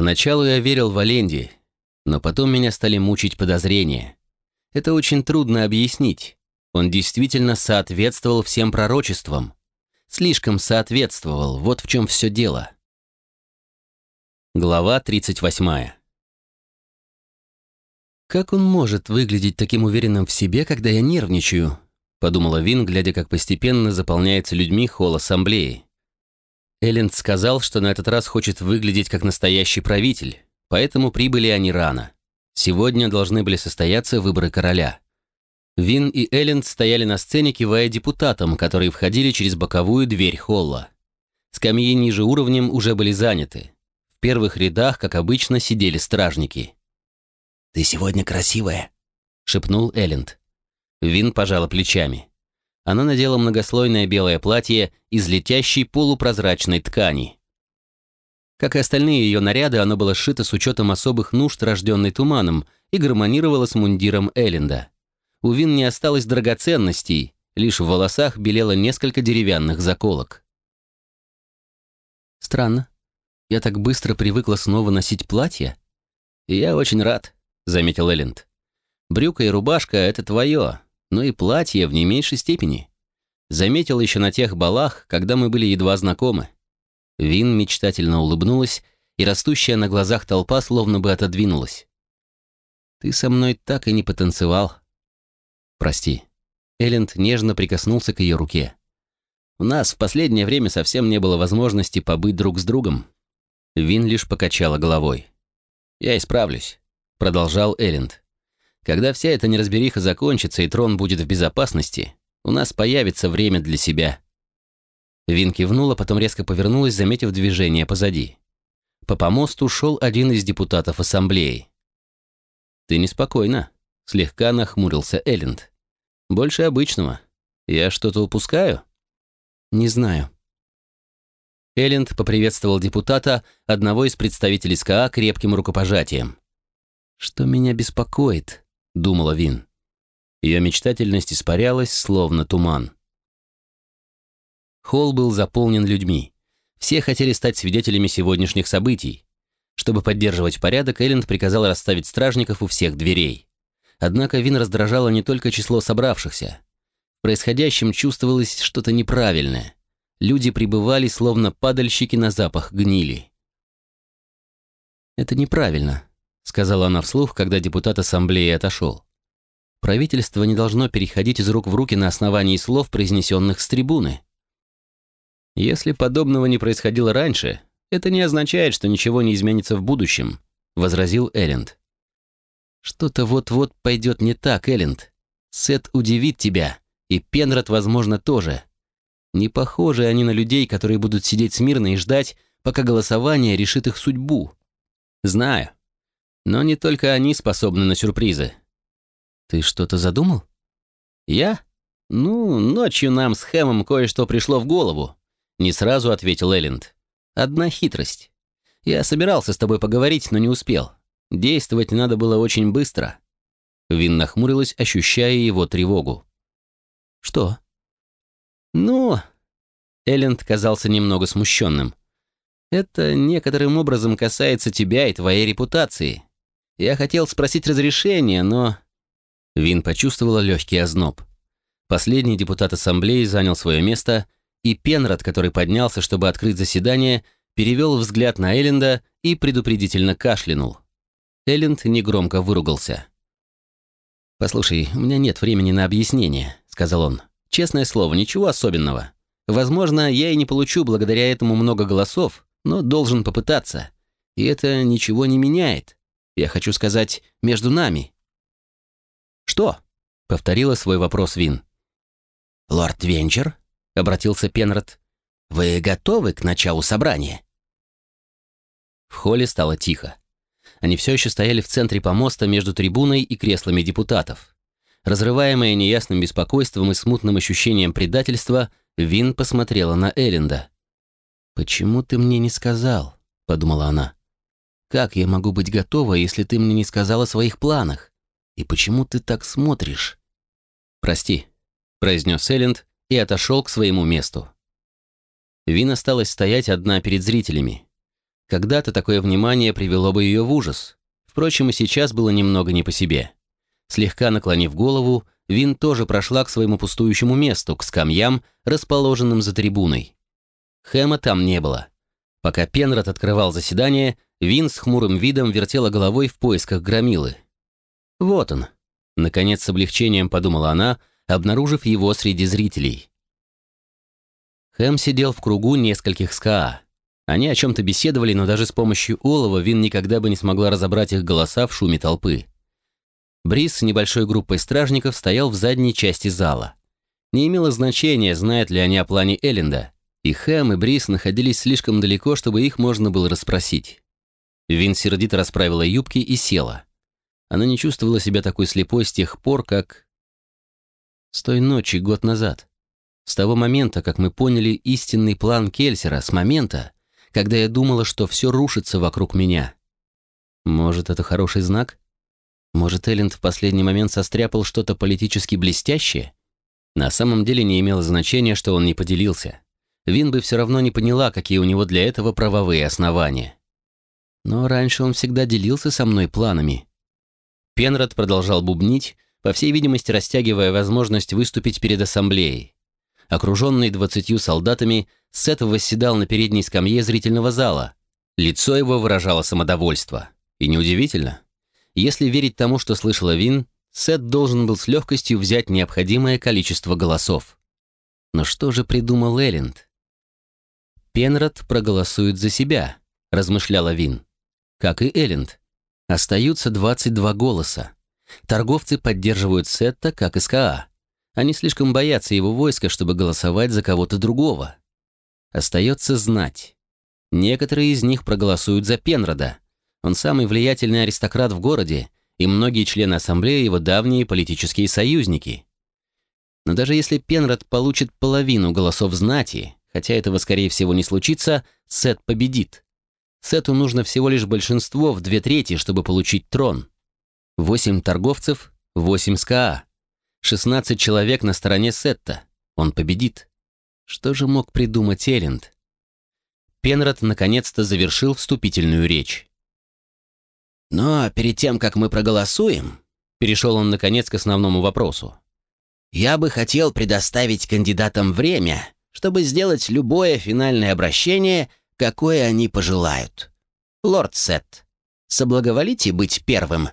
Поначалу я верил в Оленди, но потом меня стали мучить подозрения. Это очень трудно объяснить. Он действительно соответствовал всем пророчествам. Слишком соответствовал, вот в чем все дело. Глава 38. «Как он может выглядеть таким уверенным в себе, когда я нервничаю?» подумала Вин, глядя, как постепенно заполняется людьми холл ассамблеи. Элленд сказал, что на этот раз хочет выглядеть как настоящий правитель, поэтому прибыли они рано. Сегодня должны были состояться выборы короля. Вин и Элленд стояли на сцене, кивая депутатам, которые входили через боковую дверь холла. Скамьи ниже уровнем уже были заняты. В первых рядах, как обычно, сидели стражники. «Ты сегодня красивая», — шепнул Элленд. Вин пожала плечами. Она надела многослойное белое платье из летящей полупрозрачной ткани. Как и остальные ее наряды, оно было сшито с учетом особых нужд, рожденной туманом, и гармонировало с мундиром Элленда. У Вин не осталось драгоценностей, лишь в волосах белело несколько деревянных заколок. «Странно. Я так быстро привыкла снова носить платье?» «Я очень рад», — заметил Элленд. «Брюка и рубашка — это твое, но и платье в не меньшей степени. Заметил еще на тех балах, когда мы были едва знакомы. Вин мечтательно улыбнулась, и растущая на глазах толпа словно бы отодвинулась. «Ты со мной так и не потанцевал». «Прости». Элленд нежно прикоснулся к ее руке. «У нас в последнее время совсем не было возможности побыть друг с другом». Вин лишь покачала головой. «Я исправлюсь», — продолжал Элленд. Когда вся эта неразбериха закончится и трон будет в безопасности, у нас появится время для себя». Вин кивнула, потом резко повернулась, заметив движение позади. По помосту шел один из депутатов ассамблеи. «Ты неспокойна», — слегка нахмурился Элленд. «Больше обычного. Я что-то упускаю?» «Не знаю». Элленд поприветствовал депутата, одного из представителей СКА, крепким рукопожатием. «Что меня беспокоит?» — думала Вин. Ее мечтательность испарялась, словно туман. Холл был заполнен людьми. Все хотели стать свидетелями сегодняшних событий. Чтобы поддерживать порядок, Элленд приказал расставить стражников у всех дверей. Однако Вин раздражало не только число собравшихся. В происходящем чувствовалось что-то неправильное. Люди пребывали, словно падальщики на запах гнили. «Это неправильно», — сказала она вслух, когда депутат ассамблеи отошел. «Правительство не должно переходить из рук в руки на основании слов, произнесенных с трибуны». «Если подобного не происходило раньше, это не означает, что ничего не изменится в будущем», — возразил Элленд. «Что-то вот-вот пойдет не так, Элленд. Сет удивит тебя, и Пенрод, возможно, тоже. Не похожи они на людей, которые будут сидеть смирно и ждать, пока голосование решит их судьбу. Знаю, но не только они способны на сюрпризы. Ты что-то задумал? Я? Ну, ночью нам с Хэмом кое-что пришло в голову. Не сразу ответил Элленд. Одна хитрость. Я собирался с тобой поговорить, но не успел. Действовать надо было очень быстро. Вин нахмурилась, ощущая его тревогу. «Что?» «Ну...» Элленд казался немного смущенным. «Это некоторым образом касается тебя и твоей репутации. Я хотел спросить разрешения, но...» Вин почувствовала легкий озноб. Последний депутат ассамблеи занял свое место, и Пенрод, который поднялся, чтобы открыть заседание, перевел взгляд на Элленда и предупредительно кашлянул. Элленд негромко выругался. «Послушай, у меня нет времени на объяснение», — сказал он. «Честное слово, ничего особенного. Возможно, я и не получу благодаря этому много голосов, но должен попытаться. И это ничего не меняет. Я хочу сказать, между нами». «Что?» — повторила свой вопрос Вин. «Лорд Венчер?» — обратился Пенрод. «Вы готовы к началу собрания?» В холле стало тихо. Они все еще стояли в центре помоста между трибуной и креслами депутатов. Разрываемая неясным беспокойством и смутным ощущением предательства, Вин посмотрела на Элленда. «Почему ты мне не сказал?» — подумала она. Как я могу быть готова, если ты мне не сказала о своих планах? И почему ты так смотришь?» «Прости», — произнес Элленд и отошел к своему месту. Вин осталась стоять одна перед зрителями. Когда-то такое внимание привело бы ее в ужас. Впрочем, и сейчас было немного не по себе. Слегка наклонив голову, Вин тоже прошла к своему пустующему месту, к скамьям, расположенным за трибуной. Хэма там не было. Пока Пенрод открывал заседание, Вин с хмурым видом вертела головой в поисках громилы. Вот он. Наконец, с облегчением подумала она, обнаружив его среди зрителей. Хэм сидел в кругу нескольких СКА. Они о чем-то беседовали, но даже с помощью олова Вин никогда бы не смогла разобрать их голоса в шуме толпы. Брис с небольшой группой стражников стоял в задней части зала. Не имело значения, знают ли они о плане Элленда. И Хэм, и Брис находились слишком далеко, чтобы их можно было расспросить. Вин сердито расправила юбки и села. Она не чувствовала себя такой слепой с тех пор, как... С той ночи, год назад. С того момента, как мы поняли истинный план Кельсера, с момента, когда я думала, что все рушится вокруг меня. Может, это хороший знак? Может, Элленд в последний момент состряпал что-то политически блестящее? На самом деле не имело значения, что он не поделился. Вин бы все равно не поняла, какие у него для этого правовые основания. Но раньше он всегда делился со мной планами. Пенрод продолжал бубнить, по всей видимости, растягивая возможность выступить перед ассамблеей. Окруженный двадцатью солдатами, Сет восседал на передней скамье зрительного зала. Лицо его выражало самодовольство. И неудивительно. Если верить тому, что слышала Вин, Сет должен был с легкостью взять необходимое количество голосов. Но что же придумал Элленд? «Пенрод проголосует за себя», — размышляла Вин. Как и Элленд. Остаются 22 голоса. Торговцы поддерживают Сетта, как и СКА. Они слишком боятся его войска, чтобы голосовать за кого-то другого. Остается знать. Некоторые из них проголосуют за Пенрода, он самый влиятельный аристократ в городе, и многие члены ассамблеи его давние политические союзники. Но даже если Пенрод получит половину голосов знати, хотя этого, скорее всего, не случится, Сет победит. Сету нужно всего лишь большинство в две трети, чтобы получить трон. Восемь торговцев, восемь СКА. Шестнадцать человек на стороне Сетта. Он победит. Что же мог придумать Элленд? Пенрод наконец-то завершил вступительную речь. Но перед тем, как мы проголосуем, перешел он наконец к основному вопросу. Я бы хотел предоставить кандидатам время, чтобы сделать любое финальное обращение, какое они пожелают. Лорд Сет, соблаговолите быть первым.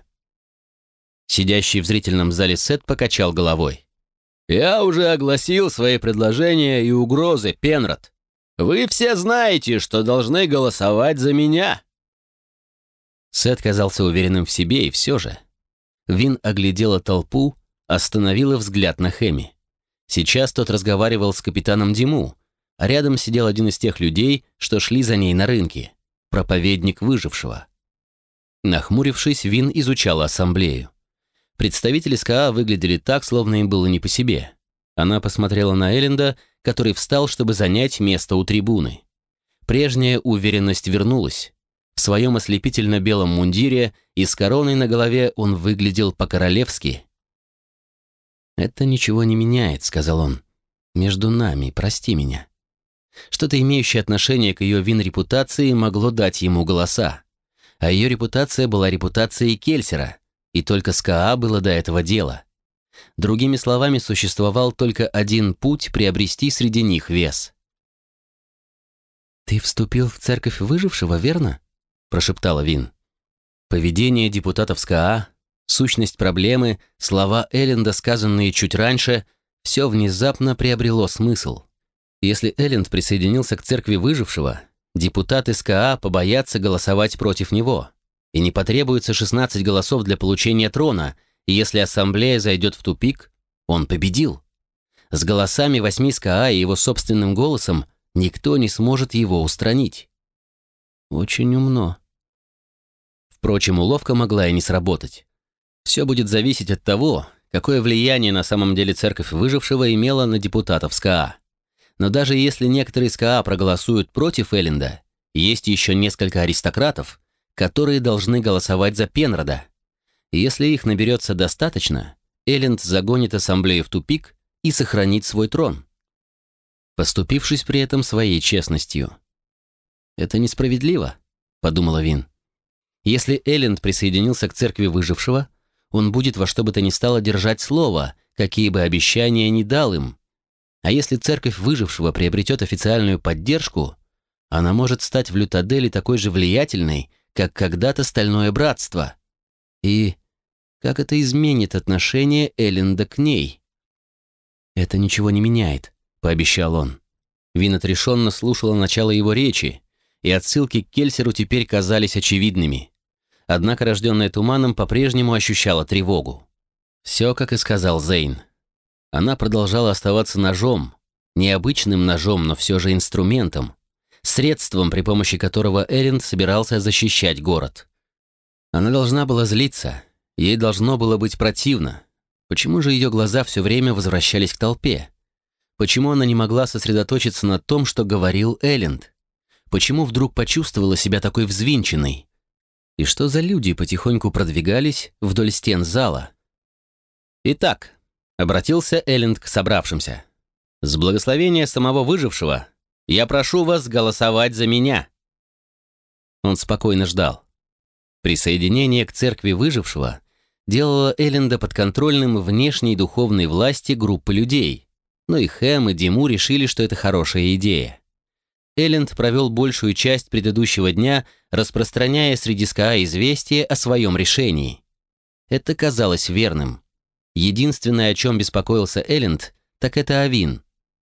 Сидящий в зрительном зале Сет покачал головой. «Я уже огласил свои предложения и угрозы, Пенрод. Вы все знаете, что должны голосовать за меня». Сет казался уверенным в себе, и все же. Вин оглядела толпу, остановила взгляд на Хэми. Сейчас тот разговаривал с капитаном Диму, рядом сидел один из тех людей, что шли за ней на рынке, проповедник выжившего. Нахмурившись, Вин изучала ассамблею. Представители СКА выглядели так, словно им было не по себе. Она посмотрела на Элленда, который встал, чтобы занять место у трибуны. Прежняя уверенность вернулась. В своем ослепительно-белом мундире и с короной на голове он выглядел по-королевски. «Это ничего не меняет», — сказал он. «Между нами, прости меня». Что-то имеющее отношение к ее вин-репутации могло дать ему голоса. А ее репутация была репутацией Кельсера, и только с КАА было до этого дела. Другими словами, существовал только один путь приобрести среди них вес. «Ты вступил в церковь выжившего, верно?» прошептала Вин. Поведение депутатов СКА, сущность проблемы, слова Элленда, сказанные чуть раньше, все внезапно приобрело смысл. Если Элленд присоединился к церкви выжившего, депутаты СКА побоятся голосовать против него, и не потребуется 16 голосов для получения трона, и если ассамблея зайдет в тупик, он победил. С голосами восьми СКА и его собственным голосом никто не сможет его устранить. Очень умно. Впрочем, уловка могла и не сработать. Все будет зависеть от того, какое влияние на самом деле церковь выжившего имела на депутатов СКА. Но даже если некоторые СКА проголосуют против Элленда, есть еще несколько аристократов, которые должны голосовать за Пенрода. если их наберется достаточно, Элленд загонит ассамблею в тупик и сохранит свой трон, поступившись при этом своей честностью. Это несправедливо. — подумала Вин. «Если Элленд присоединился к церкви выжившего, он будет во что бы то ни стало держать слово, какие бы обещания ни дал им. А если церковь выжившего приобретет официальную поддержку, она может стать в Лютаделе такой же влиятельной, как когда-то Стальное Братство. И как это изменит отношение Элленда к ней? «Это ничего не меняет», — пообещал он. Вин отрешенно слушала начало его речи, и отсылки к Кельсеру теперь казались очевидными. Однако рожденная туманом по-прежнему ощущала тревогу. Все, как и сказал Зейн. Она продолжала оставаться ножом, необычным ножом, но все же инструментом, средством, при помощи которого Эринд собирался защищать город. Она должна была злиться, ей должно было быть противно. Почему же ее глаза все время возвращались к толпе? Почему она не могла сосредоточиться на том, что говорил Элленд? Почему вдруг почувствовала себя такой взвинченной? И что за люди потихоньку продвигались вдоль стен зала? «Итак», — обратился Элленд к собравшимся, «с благословения самого выжившего я прошу вас голосовать за меня». Он спокойно ждал. Присоединение к церкви выжившего делало Элленда подконтрольным внешней духовной власти группы людей, но и Хэм, и Диму решили, что это хорошая идея. Элленд провел большую часть предыдущего дня, распространяя среди СКА известие о своем решении. Это казалось верным. Единственное, о чем беспокоился Элленд, так это о Вин.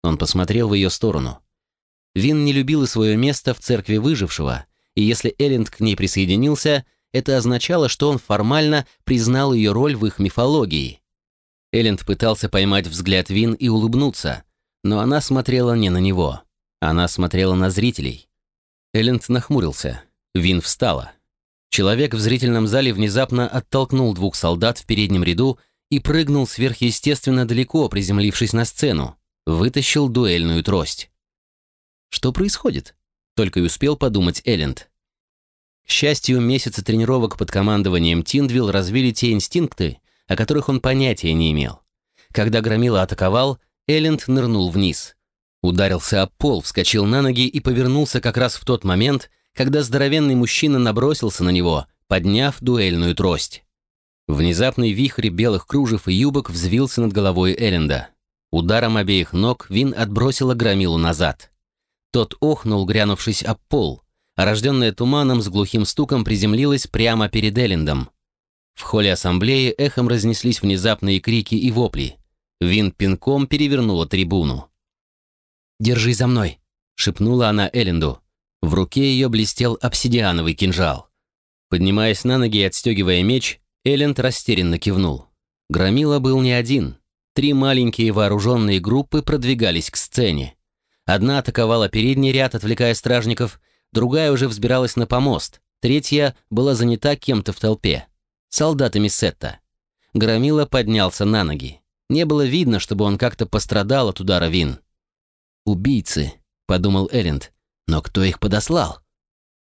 Он посмотрел в ее сторону. Вин не любила свое место в церкви выжившего, и если Элленд к ней присоединился, это означало, что он формально признал ее роль в их мифологии. Элленд пытался поймать взгляд Вин и улыбнуться, но она смотрела не на него. Она смотрела на зрителей. Элленд нахмурился. Вин встала. Человек в зрительном зале внезапно оттолкнул двух солдат в переднем ряду и прыгнул сверхъестественно далеко, приземлившись на сцену. Вытащил дуэльную трость. Что происходит? Только и успел подумать Элленд. К счастью, месяцы тренировок под командованием Тиндвилл развили те инстинкты, о которых он понятия не имел. Когда Громила атаковал, Элленд нырнул вниз. Ударился об пол, вскочил на ноги и повернулся как раз в тот момент, когда здоровенный мужчина набросился на него, подняв дуэльную трость. Внезапный вихрь белых кружев и юбок взвился над головой Элленда. Ударом обеих ног Вин отбросила Громилу назад. Тот охнул, грянувшись об пол, а рожденная туманом с глухим стуком приземлилась прямо перед Эллендом. В холле ассамблеи эхом разнеслись внезапные крики и вопли. Вин пинком перевернула трибуну. «Держи за мной!» — шепнула она Элленду. В руке ее блестел обсидиановый кинжал. Поднимаясь на ноги и отстегивая меч, Элленд растерянно кивнул. Громила был не один. Три маленькие вооруженные группы продвигались к сцене. Одна атаковала передний ряд, отвлекая стражников, другая уже взбиралась на помост, третья была занята кем-то в толпе солдатами Сетта. Громила поднялся на ноги. Не было видно, чтобы он как-то пострадал от удара Вин. «Убийцы», — подумал Элленд. «Но кто их подослал?»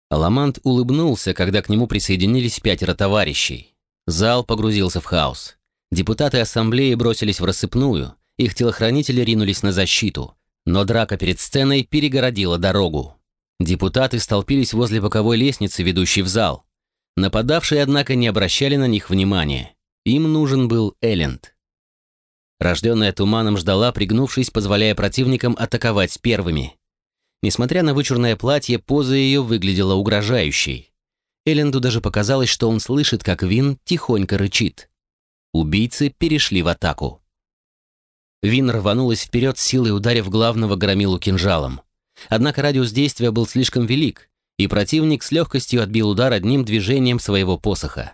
Аламант улыбнулся, когда к нему присоединились пятеро товарищей. Зал погрузился в хаос. Депутаты ассамблеи бросились в рассыпную, их телохранители ринулись на защиту, но драка перед сценой перегородила дорогу. Депутаты столпились возле боковой лестницы, ведущей в зал. Нападавшие, однако, не обращали на них внимания. Им нужен был Элленд. Рожденная туманом ждала, пригнувшись, позволяя противникам атаковать первыми. Несмотря на вычурное платье, поза ее выглядела угрожающей. Элленду даже показалось, что он слышит, как Вин тихонько рычит. Убийцы перешли в атаку. Вин рванулась вперед, силой ударив главного громилу кинжалом. Однако радиус действия был слишком велик, и противник с легкостью отбил удар одним движением своего посоха.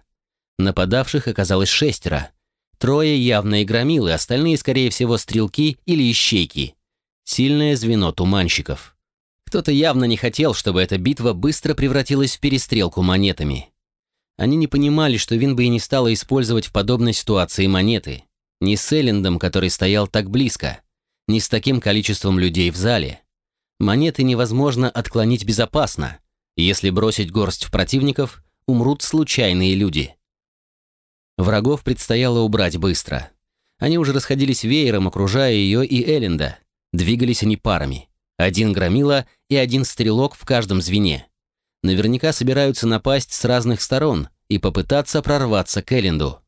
Нападавших оказалось шестеро. Трое явно громилы, остальные, скорее всего, стрелки или ищейки. Сильное звено туманщиков. Кто-то явно не хотел, чтобы эта битва быстро превратилась в перестрелку монетами. Они не понимали, что Вин бы и не стала использовать в подобной ситуации монеты. Ни с Эллендом, который стоял так близко, ни с таким количеством людей в зале. Монеты невозможно отклонить безопасно, если бросить горсть в противников, умрут случайные люди. Врагов предстояло убрать быстро. Они уже расходились веером, окружая ее и Элленда. Двигались они парами. Один громила и один стрелок в каждом звене. Наверняка собираются напасть с разных сторон и попытаться прорваться к Элленду.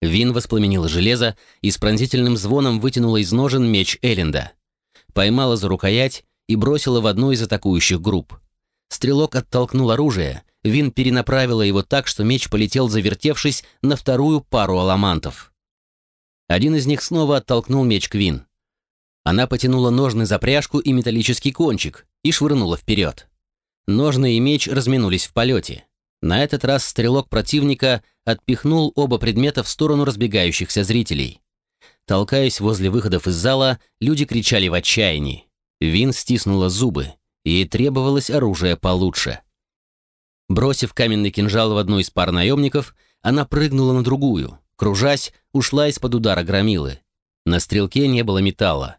Вин воспламенила железо и с пронзительным звоном вытянула из ножен меч Элленда. Поймала за рукоять и бросила в одну из атакующих групп. Стрелок оттолкнул оружие, Вин перенаправила его так, что меч полетел, завертевшись на вторую пару аламантов. Один из них снова оттолкнул меч Квин. Она потянула ножны за пряжку и металлический кончик и швырнула вперед. Ножны и меч разминулись в полете. На этот раз стрелок противника отпихнул оба предмета в сторону разбегающихся зрителей. Толкаясь возле выходов из зала, люди кричали в отчаянии. Вин стиснула зубы. Ей требовалось оружие получше. Бросив каменный кинжал в одну из пар наемников, она прыгнула на другую, кружась, ушла из-под удара громилы. На стрелке не было металла.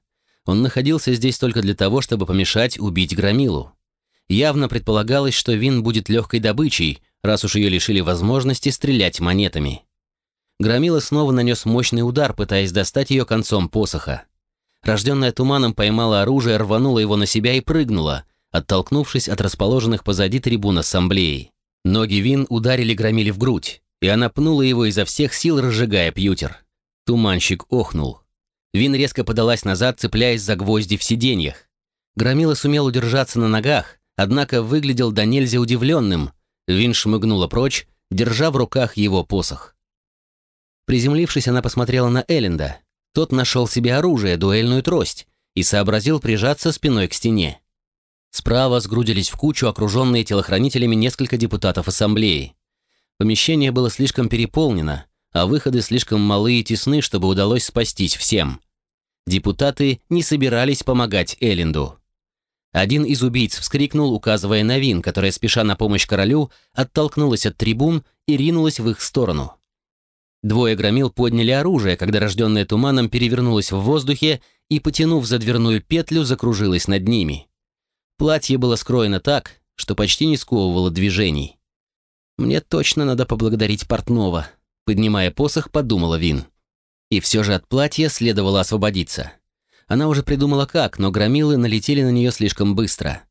Он находился здесь только для того, чтобы помешать убить громилу. Явно предполагалось, что Вин будет легкой добычей, раз уж ее лишили возможности стрелять монетами. Громила снова нанес мощный удар, пытаясь достать ее концом посоха. Рожденная туманом поймала оружие, рванула его на себя и прыгнула, оттолкнувшись от расположенных позади трибун ассамблеи. Ноги Вин ударили громили в грудь, и она пнула его изо всех сил, разжигая пьютер. Туманщик охнул. Вин резко подалась назад, цепляясь за гвозди в сиденьях. Громила сумел удержаться на ногах, однако выглядел до нельзя удивленным. Вин шмыгнула прочь, держа в руках его посох. Приземлившись, она посмотрела на Элленда. Тот нашел себе оружие, дуэльную трость, и сообразил прижаться спиной к стене. Справа сгрудились в кучу окруженные телохранителями несколько депутатов ассамблеи. Помещение было слишком переполнено, а выходы слишком малы и тесны, чтобы удалось спастись всем. Депутаты не собирались помогать Элленду. Один из убийц вскрикнул, указывая на Вин, которая, спеша на помощь королю, оттолкнулась от трибун и ринулась в их сторону. Двое громил подняли оружие, когда рожденная туманом перевернулась в воздухе и, потянув за дверную петлю, закружилась над ними. Платье было скроено так, что почти не сковывало движений. «Мне точно надо поблагодарить портного», — поднимая посох, подумала Вин. И все же от платья следовало освободиться. Она уже придумала как, но громилы налетели на нее слишком быстро.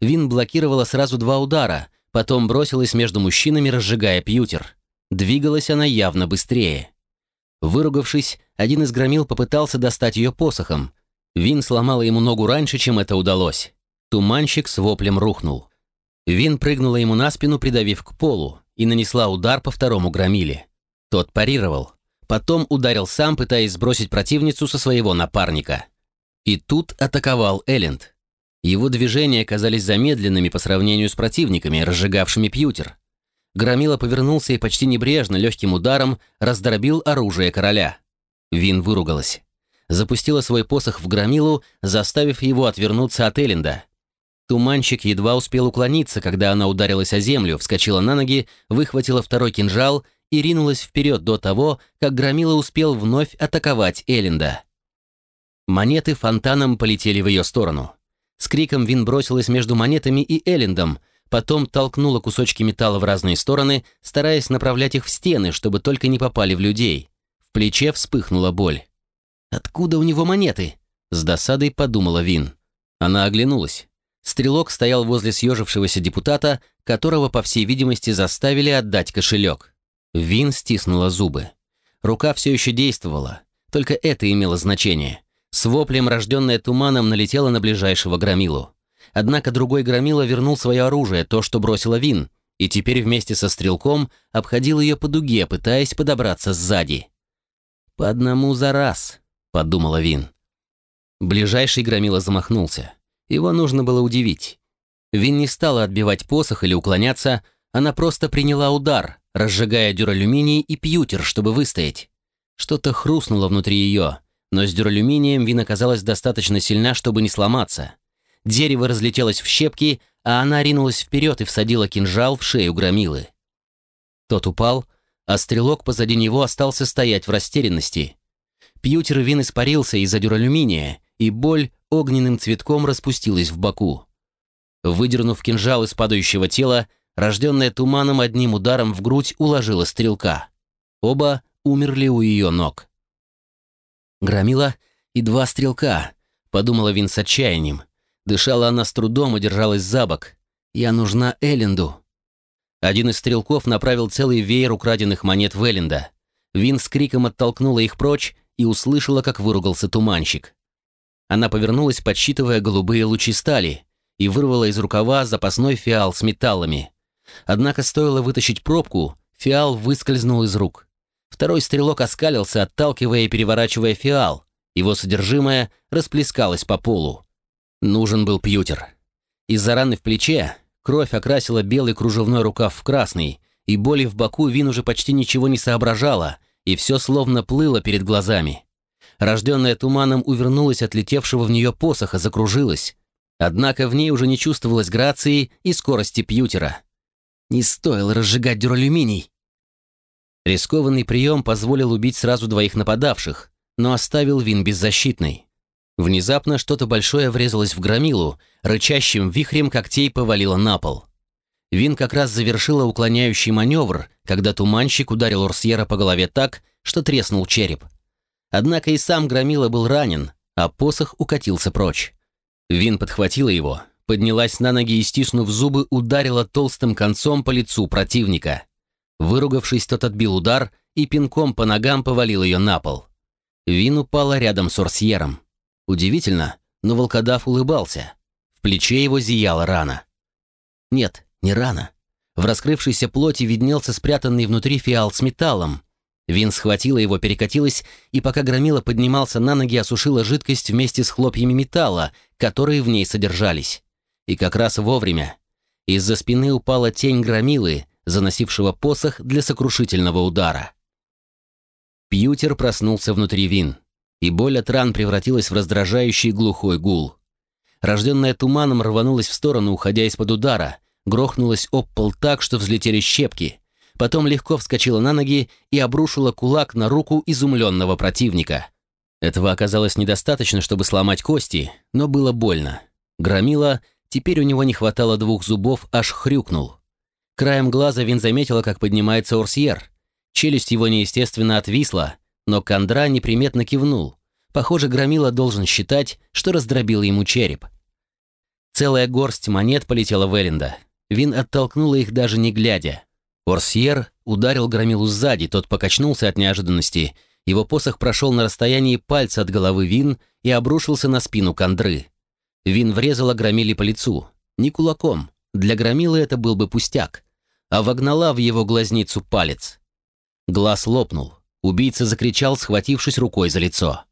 Вин блокировала сразу два удара, потом бросилась между мужчинами, разжигая пьютер. Двигалась она явно быстрее. Выругавшись, один из громил попытался достать ее посохом. Вин сломала ему ногу раньше, чем это удалось. Туманщик с воплем рухнул. Вин прыгнула ему на спину, придавив к полу, и нанесла удар по второму громиле. Тот парировал. Потом ударил сам, пытаясь сбросить противницу со своего напарника. И тут атаковал Элленд. Его движения казались замедленными по сравнению с противниками, разжигавшими пьютер. Громила повернулся и почти небрежно, легким ударом, раздробил оружие короля. Вин выругалась. Запустила свой посох в Громилу, заставив его отвернуться от Элленда. Туманщик едва успел уклониться, когда она ударилась о землю, вскочила на ноги, выхватила второй кинжал и ринулась вперед до того, как Громила успел вновь атаковать Элленда. Монеты фонтаном полетели в ее сторону. С криком Вин бросилась между монетами и Эллендом, потом толкнула кусочки металла в разные стороны, стараясь направлять их в стены, чтобы только не попали в людей. В плече вспыхнула боль. «Откуда у него монеты?» — с досадой подумала Вин. Она оглянулась. Стрелок стоял возле съежившегося депутата, которого, по всей видимости, заставили отдать кошелек. Вин стиснула зубы. Рука все еще действовала, только это имело значение. С воплем, рожденная туманом, налетела на ближайшего громилу. Однако другой громила вернул свое оружие, то, что бросила Вин, и теперь вместе со стрелком обходил ее по дуге, пытаясь подобраться сзади. «По одному за раз», — подумала Вин. Ближайший громила замахнулся. Его нужно было удивить. Вин не стала отбивать посох или уклоняться, она просто приняла удар, разжигая дюралюминий и пьютер, чтобы выстоять. Что-то хрустнуло внутри ее, но с дюралюминием Вин оказалась достаточно сильна, чтобы не сломаться. Дерево разлетелось в щепки, а она ринулась вперед и всадила кинжал в шею громилы. Тот упал, а стрелок позади него остался стоять в растерянности. Пьютер Вин испарился из-за дюралюминия, и боль огненным цветком распустилась в боку. Выдернув кинжал из падающего тела, рожденная туманом одним ударом в грудь уложила стрелка. Оба умерли у ее ног. «Громила и два стрелка», — подумала Вин с отчаянием. Дышала она с трудом и держалась за бок. Я нужна Элленду». Один из стрелков направил целый веер украденных монет в Элленда. Вин с криком оттолкнула их прочь и услышала, как выругался туманщик. Она повернулась, подсчитывая голубые лучи стали, и вырвала из рукава запасной фиал с металлами. Однако стоило вытащить пробку, фиал выскользнул из рук. Второй стрелок оскалился, отталкивая и переворачивая фиал. Его содержимое расплескалось по полу. Нужен был пьютер. Из-за раны в плече кровь окрасила белый кружевной рукав в красный, и боли в боку Вин уже почти ничего не соображала, и все словно плыло перед глазами. Рожденная туманом увернулась от летевшего в нее посоха, закружилась. Однако в ней уже не чувствовалось грации и скорости пьютера. Не стоило разжигать дюралюминий. Рискованный прием позволил убить сразу двоих нападавших, но оставил Вин беззащитной. Внезапно что-то большое врезалось в громилу, рычащим вихрем когтей повалило на пол. Вин как раз завершила уклоняющий маневр, когда туманщик ударил Орсьера по голове так, что треснул череп. Однако и сам громила был ранен, а посох укатился прочь. Вин подхватила его, поднялась на ноги и, стиснув зубы, ударила толстым концом по лицу противника. Выругавшись, тот отбил удар и пинком по ногам повалил ее на пол. Вин упала рядом с Орсьером. Удивительно, но волкодав улыбался. В плече его зияла рана. Нет, не рана. В раскрывшейся плоти виднелся спрятанный внутри фиал с металлом. Вин схватила его, перекатилась, и пока громила поднимался на ноги, осушила жидкость вместе с хлопьями металла, которые в ней содержались. И как раз вовремя. Из-за спины упала тень громилы, заносившего посох для сокрушительного удара. Пьютер проснулся внутри Вин и боль от ран превратилась в раздражающий глухой гул. Рожденная туманом рванулась в сторону, уходя из-под удара, грохнулась об пол так, что взлетели щепки, потом легко вскочила на ноги и обрушила кулак на руку изумленного противника. Этого оказалось недостаточно, чтобы сломать кости, но было больно. Громила, теперь у него не хватало двух зубов, аж хрюкнул. Краем глаза Вин заметила, как поднимается Орсьер. Челюсть его неестественно отвисла, но Кондра неприметно кивнул. Похоже, Громила должен считать, что раздробил ему череп. Целая горсть монет полетела в Элленда. Вин оттолкнула их даже не глядя. Орсьер ударил Громилу сзади, тот покачнулся от неожиданности. Его посох прошел на расстоянии пальца от головы Вин и обрушился на спину Кондры. Вин врезала Громиле по лицу. Не кулаком. Для Громилы это был бы пустяк. А вогнала в его глазницу палец. Глаз лопнул. Убийца закричал, схватившись рукой за лицо.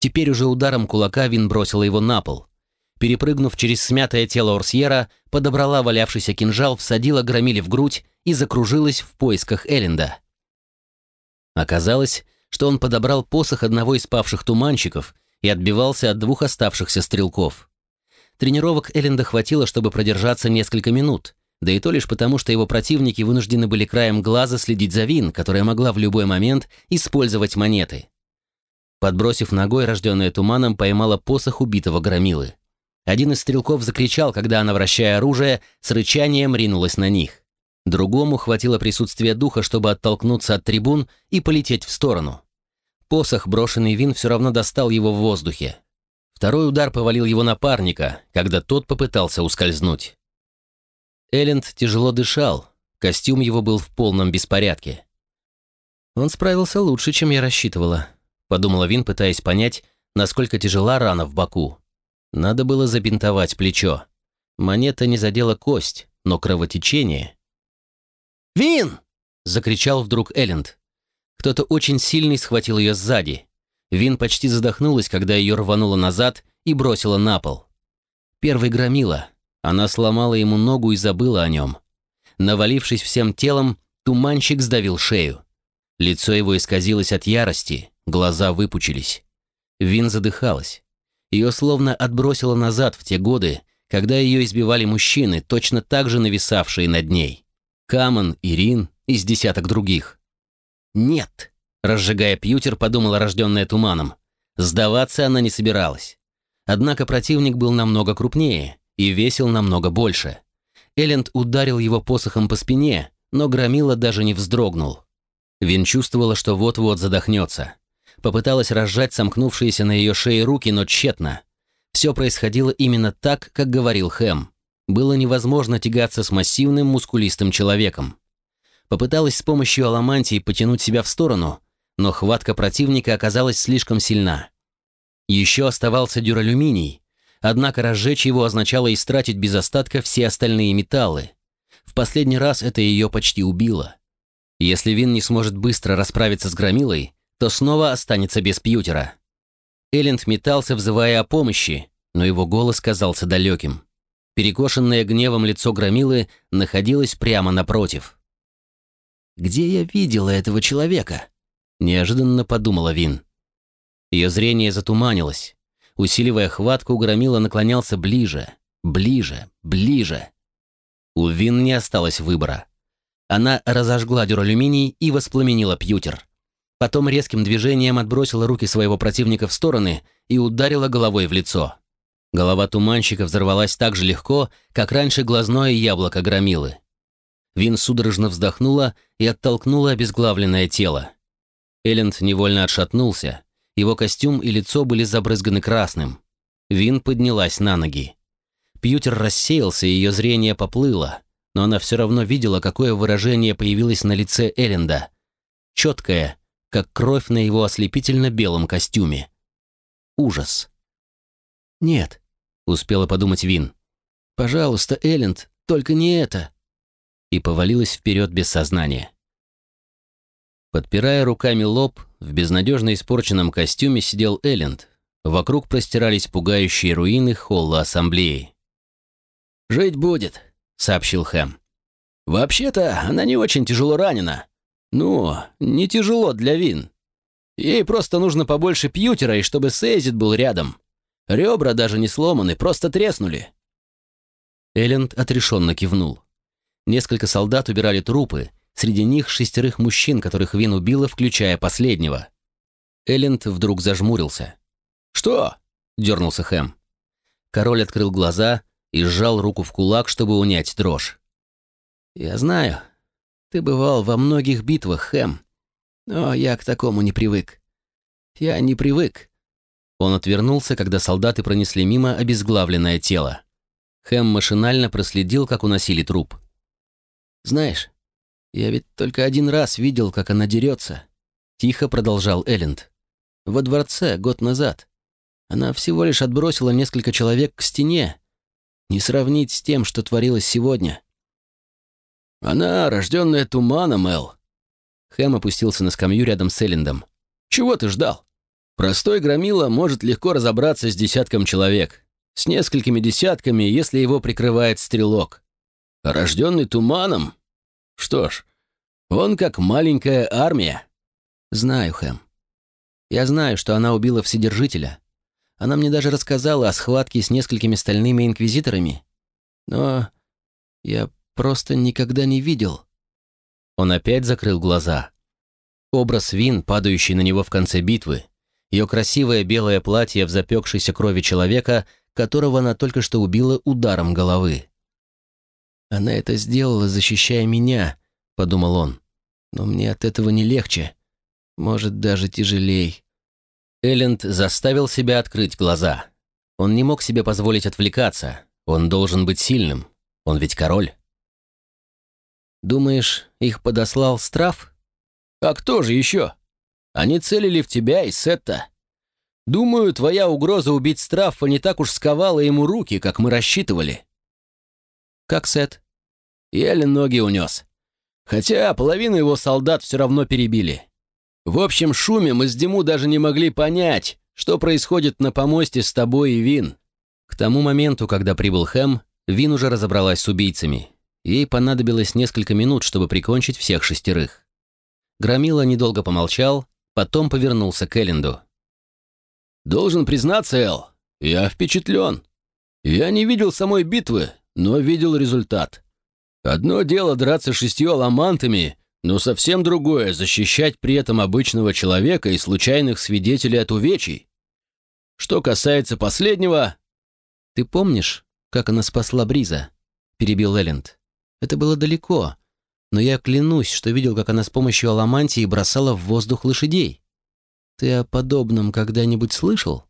Теперь уже ударом кулака Вин бросила его на пол. Перепрыгнув через смятое тело Орсьера, подобрала валявшийся кинжал, всадила громили в грудь и закружилась в поисках Элленда. Оказалось, что он подобрал посох одного из павших туманщиков и отбивался от двух оставшихся стрелков. Тренировок Элленда хватило, чтобы продержаться несколько минут, да и то лишь потому, что его противники вынуждены были краем глаза следить за Вин, которая могла в любой момент использовать монеты. Подбросив ногой, рожденная туманом, поймала посох убитого громилы. Один из стрелков закричал, когда она, вращая оружие, с рычанием ринулась на них. Другому хватило присутствия духа, чтобы оттолкнуться от трибун и полететь в сторону. Посох, брошенный Вин, все равно достал его в воздухе. Второй удар повалил его напарника, когда тот попытался ускользнуть. Элленд тяжело дышал, костюм его был в полном беспорядке. «Он справился лучше, чем я рассчитывала», — подумала Вин, пытаясь понять, насколько тяжела рана в боку. Надо было забинтовать плечо. Монета не задела кость, но кровотечение... «Вин!» — закричал вдруг Элленд. Кто-то очень сильный схватил ее сзади. Вин почти задохнулась, когда ее рвануло назад и бросила на пол. Первый громила, она сломала ему ногу и забыла о нем. Навалившись всем телом, туманщик сдавил шею. Лицо его исказилось от ярости, глаза выпучились. Вин задыхалась. Ее словно отбросило назад в те годы, когда ее избивали мужчины, точно так же нависавшие над ней. Камон, Ирин и с десяток других. «Нет», — разжигая пьютер, подумала рожденная туманом. Сдаваться она не собиралась. Однако противник был намного крупнее, и весил намного больше. Элленд ударил его посохом по спине, но Громила даже не вздрогнул. Вин чувствовала, что вот-вот задохнется. Попыталась разжать сомкнувшиеся на ее шее руки, но тщетно. Все происходило именно так, как говорил Хэм. было невозможно тягаться с массивным мускулистым человеком. Попыталась с помощью аламантии потянуть себя в сторону, но хватка противника оказалась слишком сильна. Еще оставался дюралюминий, однако разжечь его означало истратить без остатка все остальные металлы. В последний раз это ее почти убило. Если Вин не сможет быстро расправиться с громилой, то снова останется без пьютера. Элленд метался, взывая о помощи, но его голос казался далеким. Перекошенное гневом лицо громилы находилось прямо напротив. «Где я видела этого человека?» — неожиданно подумала Вин. Ее зрение затуманилось. Усиливая хватку, громила наклонялся ближе, ближе, ближе. У Вин не осталось выбора. Она разожгла дюралюминий и воспламенила пьютер. Потом резким движением отбросила руки своего противника в стороны и ударила головой в лицо. Голова туманщика взорвалась так же легко, как раньше глазное яблоко громилы. Вин судорожно вздохнула и оттолкнула обезглавленное тело. Элленд невольно отшатнулся. Его костюм и лицо были забрызганы красным. Вин поднялась на ноги. Пьютер рассеялся, и ее зрение поплыло, но она все равно видела, какое выражение появилось на лице Элленда. Четкое, как кровь на его ослепительно-белом костюме. Ужас. «Нет», — успела подумать Вин. «Пожалуйста, Элленд, только не это!» И повалилась вперед без сознания. Подпирая руками лоб, в безнадежно испорченном костюме сидел Элленд. Вокруг простирались пугающие руины холла ассамблеи. «Жить будет», — сообщил Хэм. «Вообще-то она не очень тяжело ранена. Ну, не тяжело для Вин. Ей просто нужно побольше пьютера, и чтобы Сейзит был рядом. Ребра даже не сломаны, просто треснули». Элленд отрешенно кивнул. Несколько солдат убирали трупы, среди них шестерых мужчин, которых Вин убила, включая последнего. Элленд вдруг зажмурился. «Что?» — дернулся Хэм. Король открыл глаза и сжал руку в кулак, чтобы унять дрожь. «Я знаю, ты бывал во многих битвах, Хэм, но я к такому не привык. Я не привык». Он отвернулся, когда солдаты пронесли мимо обезглавленное тело. Хэм машинально проследил, как уносили труп. «Знаешь, я ведь только один раз видел, как она дерется», — тихо продолжал Элленд. «Во дворце, год назад. Она всего лишь отбросила несколько человек к стене. Не сравнить с тем, что творилось сегодня». «Она рожденная туманом, Эл». Хэм опустился на скамью рядом с Эллендом. «Чего ты ждал? Простой громила может легко разобраться с десятком человек. С несколькими десятками, если его прикрывает стрелок. рожденный туманом? Что ж, он как маленькая армия. Знаю, Хэм. Я знаю, что она убила Вседержителя. Она мне даже рассказала о схватке с несколькими стальными инквизиторами. Но я просто никогда не видел. Он опять закрыл глаза. Образ Вин, падающий на него в конце битвы, ее красивое белое платье в запекшейся крови человека, которого она только что убила ударом головы. «Она это сделала, защищая меня», — подумал он. «Но мне от этого не легче. Может, даже тяжелей». Элленд заставил себя открыть глаза. Он не мог себе позволить отвлекаться. Он должен быть сильным. Он ведь король. «Думаешь, их подослал Страф?» «А кто же еще? Они целили в тебя и Сетта. Думаю, твоя угроза убить Страфа не так уж сковала ему руки, как мы рассчитывали». «Как Сет?» Еле ноги унес. Хотя половину его солдат все равно перебили. В общем шуме мы с Диму даже не могли понять, что происходит на помосте с тобой и Вин. К тому моменту, когда прибыл Хэм, Вин уже разобралась с убийцами. Ей понадобилось несколько минут, чтобы прикончить всех шестерых. Громила недолго помолчал, потом повернулся к Элленду. «Должен признаться, Эл, я впечатлен. Я не видел самой битвы, но видел результат. Одно дело драться шестью аламантами, но совсем другое — защищать при этом обычного человека и случайных свидетелей от увечий. Что касается последнего... «Ты помнишь, как она спасла Бриза?» — перебил Элленд. «Это было далеко, но я клянусь, что видел, как она с помощью аламантии бросала в воздух лошадей. Ты о подобном когда-нибудь слышал?»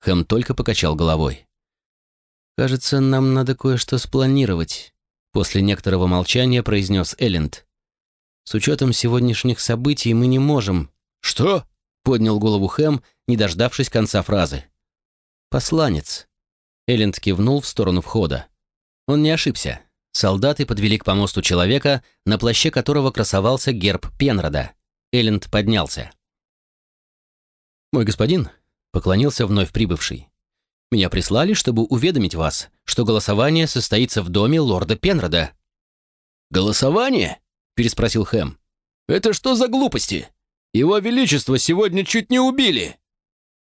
Хэм только покачал головой. «Кажется, нам надо кое-что спланировать», — после некоторого молчания произнес Элленд. «С учетом сегодняшних событий мы не можем...» «Что?» — поднял голову Хэм, не дождавшись конца фразы. «Посланец». Элленд кивнул в сторону входа. Он не ошибся. Солдаты подвели к помосту человека, на плаще которого красовался герб Пенрода. Элленд поднялся. «Мой господин», — поклонился вновь прибывший, — «меня прислали, чтобы уведомить вас, что голосование состоится в доме лорда Пенрода». «Голосование?» — переспросил Хэм. «Это что за глупости? Его Величество сегодня чуть не убили!»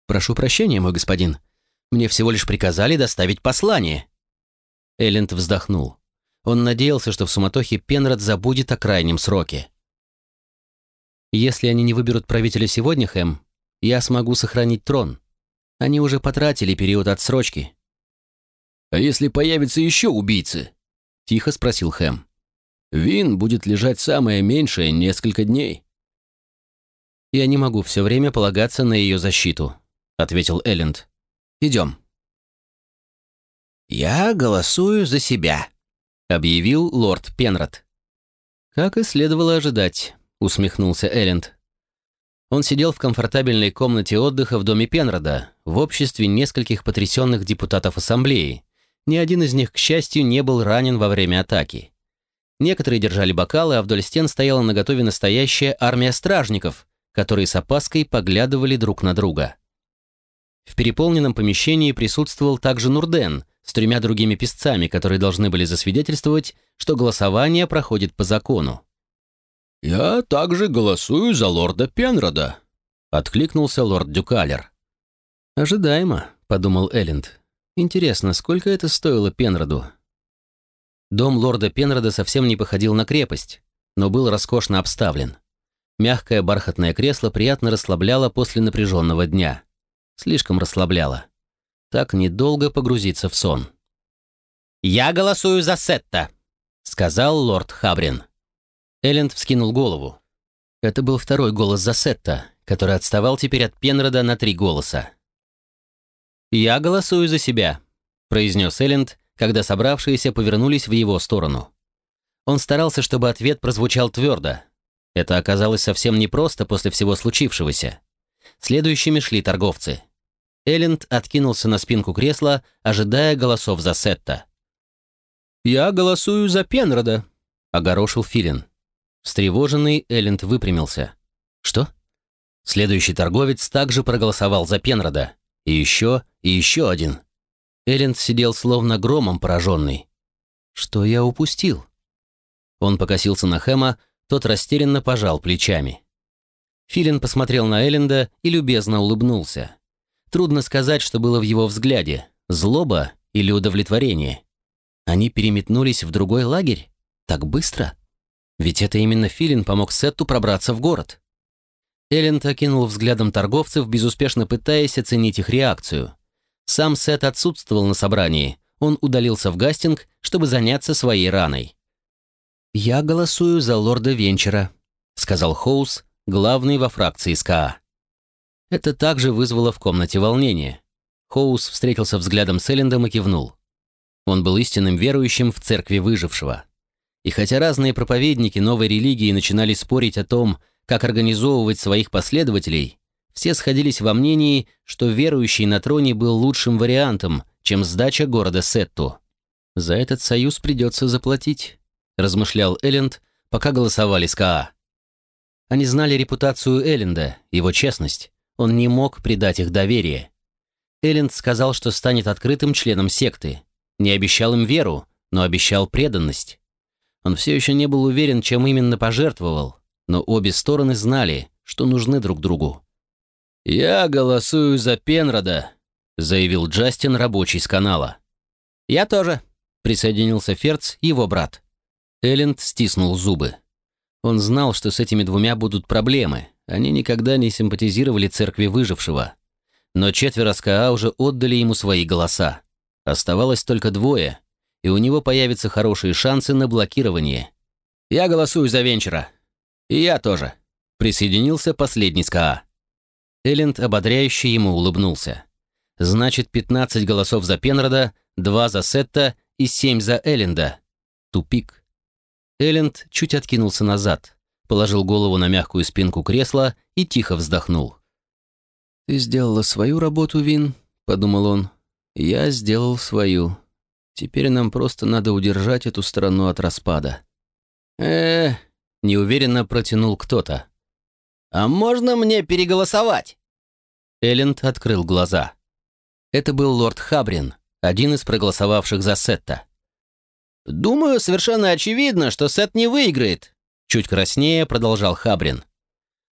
«Прошу прощения, мой господин. Мне всего лишь приказали доставить послание». Элленд вздохнул. Он надеялся, что в суматохе Пенрод забудет о крайнем сроке. «Если они не выберут правителя сегодня, Хэм, я смогу сохранить трон. Они уже потратили период отсрочки». «А если появятся еще убийцы?» — тихо спросил Хэм. «Вин будет лежать самое меньшее несколько дней». «Я не могу все время полагаться на ее защиту», — ответил Элленд. «Идем». «Я голосую за себя», — объявил лорд Пенрод. «Как и следовало ожидать», — усмехнулся Элленд. Он сидел в комфортабельной комнате отдыха в доме Пенрода, в обществе нескольких потрясенных депутатов ассамблеи. Ни один из них, к счастью, не был ранен во время атаки. Некоторые держали бокалы, а вдоль стен стояла наготове настоящая армия стражников, которые с опаской поглядывали друг на друга. В переполненном помещении присутствовал также Нурден — с тремя другими писцами, которые должны были засвидетельствовать, что голосование проходит по закону. «Я также голосую за лорда Пенрода», — откликнулся лорд Дюкалер. «Ожидаемо», — подумал Элленд. «Интересно, сколько это стоило Пенроду?» Дом лорда Пенрода совсем не походил на крепость, но был роскошно обставлен. Мягкое бархатное кресло приятно расслабляло после напряженного дня. Слишком расслабляло так недолго погрузиться в сон. «Я голосую за Сетта», — сказал лорд Хабрин. Элленд вскинул голову. Это был второй голос за Сетта, который отставал теперь от Пенрода на три голоса. «Я голосую за себя», — произнес Элленд, когда собравшиеся повернулись в его сторону. Он старался, чтобы ответ прозвучал твердо. Это оказалось совсем непросто после всего случившегося. Следующими шли торговцы. Элленд откинулся на спинку кресла, ожидая голосов за Сетта. «Я голосую за Пенрода», — огорошил Филин. Встревоженный Элленд выпрямился. «Что?» Следующий торговец также проголосовал за Пенрода. И еще, и еще один. Элленд сидел словно громом пораженный. «Что я упустил?» Он покосился на Хэма, тот растерянно пожал плечами. Филин посмотрел на Элленда и любезно улыбнулся. Трудно сказать, что было в его взгляде – злоба или удовлетворение. Они переметнулись в другой лагерь? Так быстро? Ведь это именно Филин помог Сетту пробраться в город. Элленд окинул взглядом торговцев, безуспешно пытаясь оценить их реакцию. Сам Сет отсутствовал на собрании. Он удалился в Гастинг, чтобы заняться своей раной. «Я голосую за лорда Венчера», — сказал Хоус, главный во фракции СКА. Это также вызвало в комнате волнение. Хоус встретился взглядом с Эллендом и кивнул. Он был истинным верующим в церкви выжившего. И хотя разные проповедники новой религии начинали спорить о том, как организовывать своих последователей, все сходились во мнении, что верующий на троне был лучшим вариантом, чем сдача города Сетту. «За этот союз придется заплатить», – размышлял Элленд, пока голосовали с КАА. Они знали репутацию Элленда, его честность, он не мог предать их доверие. Элленд сказал, что станет открытым членом секты. Не обещал им веру, но обещал преданность. Он все еще не был уверен, чем именно пожертвовал, но обе стороны знали, что нужны друг другу. «Я голосую за Пенрода», — заявил Джастин, рабочий с канала. «Я тоже», — присоединился Ферц, его брат. Элленд стиснул зубы. Он знал, что с этими двумя будут проблемы, они никогда не симпатизировали церкви выжившего. Но четверо СКА уже отдали ему свои голоса. Оставалось только двое, и у него появятся хорошие шансы на блокирование. «Я голосую за Венчера». «И я тоже», — присоединился последний СКА. Элленд ободряюще ему улыбнулся. «Значит, 15 голосов за Пенрода, два за Сетта и семь за Элленда. Тупик. Элленд чуть откинулся назад, положил голову на мягкую спинку кресла и тихо вздохнул. «Ты сделала свою работу, Вин», — подумал он. «Я сделал свою. Теперь нам просто надо удержать эту страну от распада». э неуверенно протянул кто-то. «А можно мне переголосовать?» Элленд открыл глаза. Это был лорд Хабрин, один из проголосовавших за Сетта. «Думаю, совершенно очевидно, что Сет не выиграет», чуть краснее продолжал Хабрин.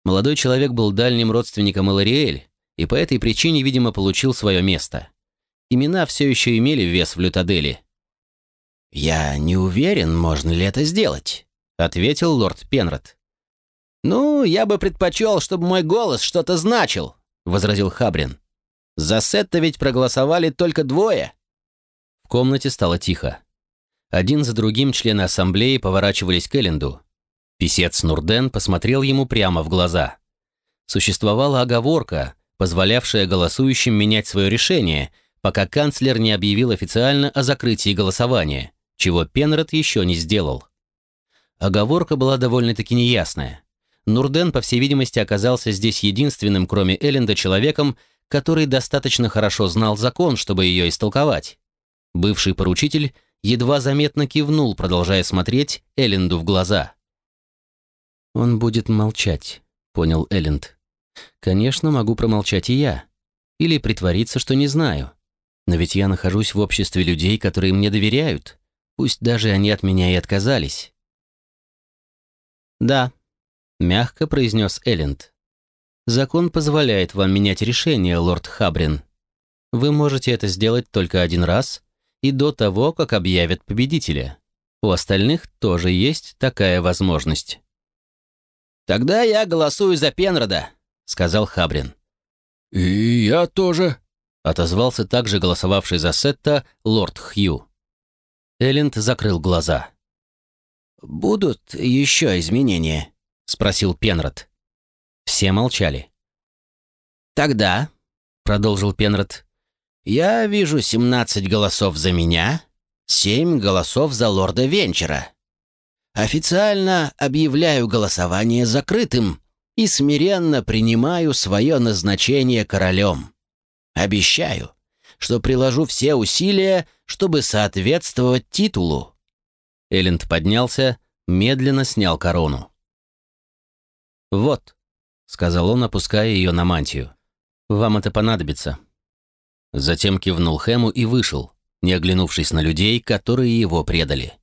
Молодой человек был дальним родственником Элариэль, и по этой причине, видимо, получил свое место. Имена все еще имели вес в Лютадели. «Я не уверен, можно ли это сделать», — ответил лорд Пенрод. «Ну, я бы предпочел, чтобы мой голос что-то значил», — возразил Хабрин. «За Сетта ведь проголосовали только двое». В комнате стало тихо. Один за другим члены ассамблеи поворачивались к Элленду. Писец Нурден посмотрел ему прямо в глаза. Существовала оговорка, позволявшая голосующим менять свое решение, пока канцлер не объявил официально о закрытии голосования, чего Пенрод еще не сделал. Оговорка была довольно-таки неясная. Нурден, по всей видимости, оказался здесь единственным, кроме Элленда, человеком, который достаточно хорошо знал закон, чтобы ее истолковать. Бывший поручитель едва заметно кивнул, продолжая смотреть Элленду в глаза. «Он будет молчать», — понял Элленд. «Конечно, могу промолчать и я. Или притвориться, что не знаю. Но ведь я нахожусь в обществе людей, которые мне доверяют, пусть даже они от меня и отказались». «Да», — мягко произнес Элленд. «Закон позволяет вам менять решение, лорд Хабрин. Вы можете это сделать только один раз и до того, как объявят победителя. У остальных тоже есть такая возможность». «Тогда я голосую за Пенрода», — сказал Хабрин. «И я тоже», — отозвался также голосовавший за Сетта лорд Хью. Элленд закрыл глаза. «Будут еще изменения?» — спросил Пенрод. Все молчали. «Тогда», — продолжил Пенрод, — «я вижу 17 голосов за меня, 7 голосов за лорда Венчера. Официально объявляю голосование закрытым и смиренно принимаю свое назначение королем. Обещаю, что приложу все усилия, чтобы соответствовать титулу». Элленд поднялся, медленно снял корону. «Вот», — сказал он, опуская ее на мантию, — «вам это понадобится». Затем кивнул Хэму и вышел, не оглянувшись на людей, которые его предали.